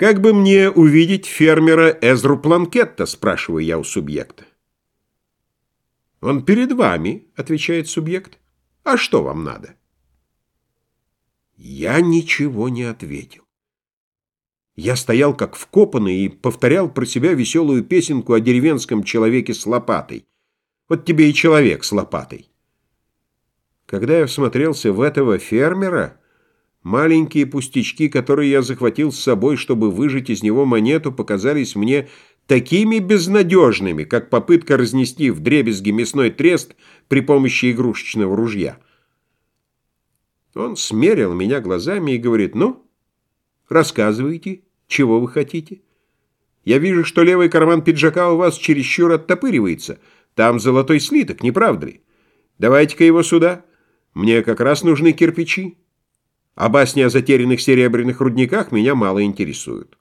«Как бы мне увидеть фермера Эзру Планкетта?» – спрашиваю я у субъекта. «Он перед вами», – отвечает субъект. «А что вам надо?» Я ничего не ответил. Я стоял как вкопанный и повторял про себя веселую песенку о деревенском человеке с лопатой. Вот тебе и человек с лопатой. Когда я всмотрелся в этого фермера, маленькие пустячки, которые я захватил с собой, чтобы выжать из него монету, показались мне такими безнадежными, как попытка разнести в дребезги мясной трест при помощи игрушечного ружья. Он смерил меня глазами и говорит, «Ну, рассказывайте, чего вы хотите? Я вижу, что левый карман пиджака у вас чересчур оттопыривается. Там золотой слиток, не правда ли? Давайте-ка его сюда. Мне как раз нужны кирпичи. А басни о затерянных серебряных рудниках меня мало интересуют».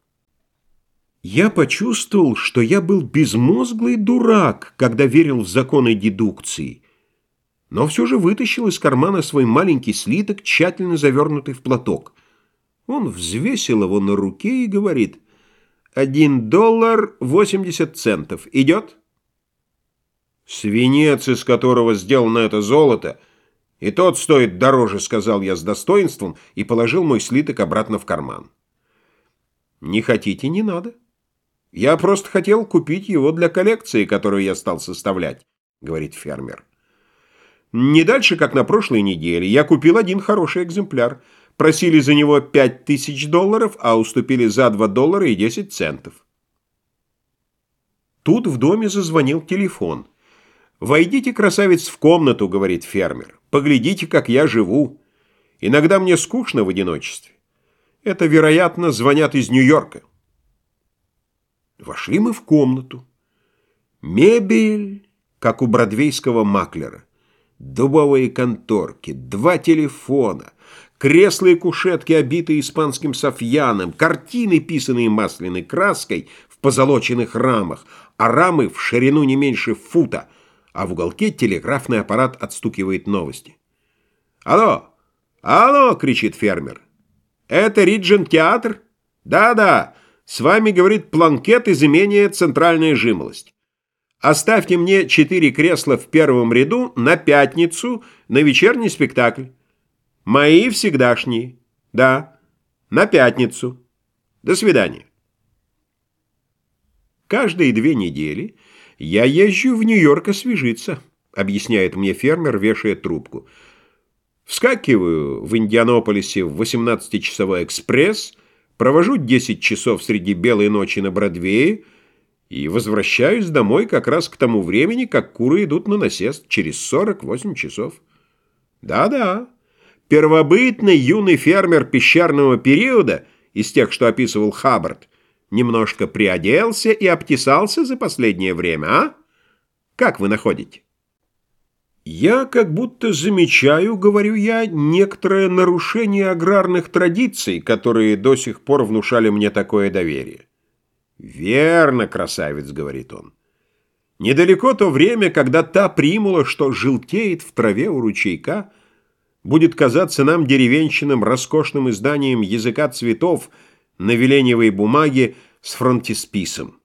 Я почувствовал, что я был безмозглый дурак, когда верил в законы дедукции – но все же вытащил из кармана свой маленький слиток, тщательно завернутый в платок. Он взвесил его на руке и говорит, «Один доллар восемьдесят центов. Идет?» «Свинец, из которого сделано это золото, и тот стоит дороже», — сказал я с достоинством и положил мой слиток обратно в карман. «Не хотите, не надо. Я просто хотел купить его для коллекции, которую я стал составлять», — говорит фермер. Не дальше, как на прошлой неделе, я купил один хороший экземпляр. Просили за него 5000 долларов, а уступили за 2 доллара и 10 центов. Тут в доме зазвонил телефон. «Войдите, красавец, в комнату», — говорит фермер. «Поглядите, как я живу. Иногда мне скучно в одиночестве. Это, вероятно, звонят из Нью-Йорка». Вошли мы в комнату. Мебель, как у бродвейского маклера дубовые конторки, два телефона, кресла и кушетки, обитые испанским софьяном, картины, писанные масляной краской в позолоченных рамах, а рамы в ширину не меньше фута, а в уголке телеграфный аппарат отстукивает новости. «Алло! Алло!» — кричит фермер. «Это Риджин-театр?» «Да-да, с вами, — говорит, — планкет из имения «Центральная жимолость». Оставьте мне четыре кресла в первом ряду на пятницу на вечерний спектакль. Мои всегдашние. Да, на пятницу. До свидания. Каждые две недели я езжу в Нью-Йорк освежиться, объясняет мне фермер, вешая трубку. Вскакиваю в Индианаполисе в 18-часовой экспресс, провожу 10 часов среди белой ночи на Бродвее, и возвращаюсь домой как раз к тому времени, как куры идут на насест, через 48 часов. Да-да, первобытный юный фермер пещерного периода, из тех, что описывал Хаббард, немножко приоделся и обтесался за последнее время, а? Как вы находите? Я как будто замечаю, говорю я, некоторое нарушение аграрных традиций, которые до сих пор внушали мне такое доверие. «Верно, красавец», — говорит он. «Недалеко то время, когда та примула, что желтеет в траве у ручейка, будет казаться нам деревенщинам роскошным изданием языка цветов на веленевой бумаге с фронтисписом.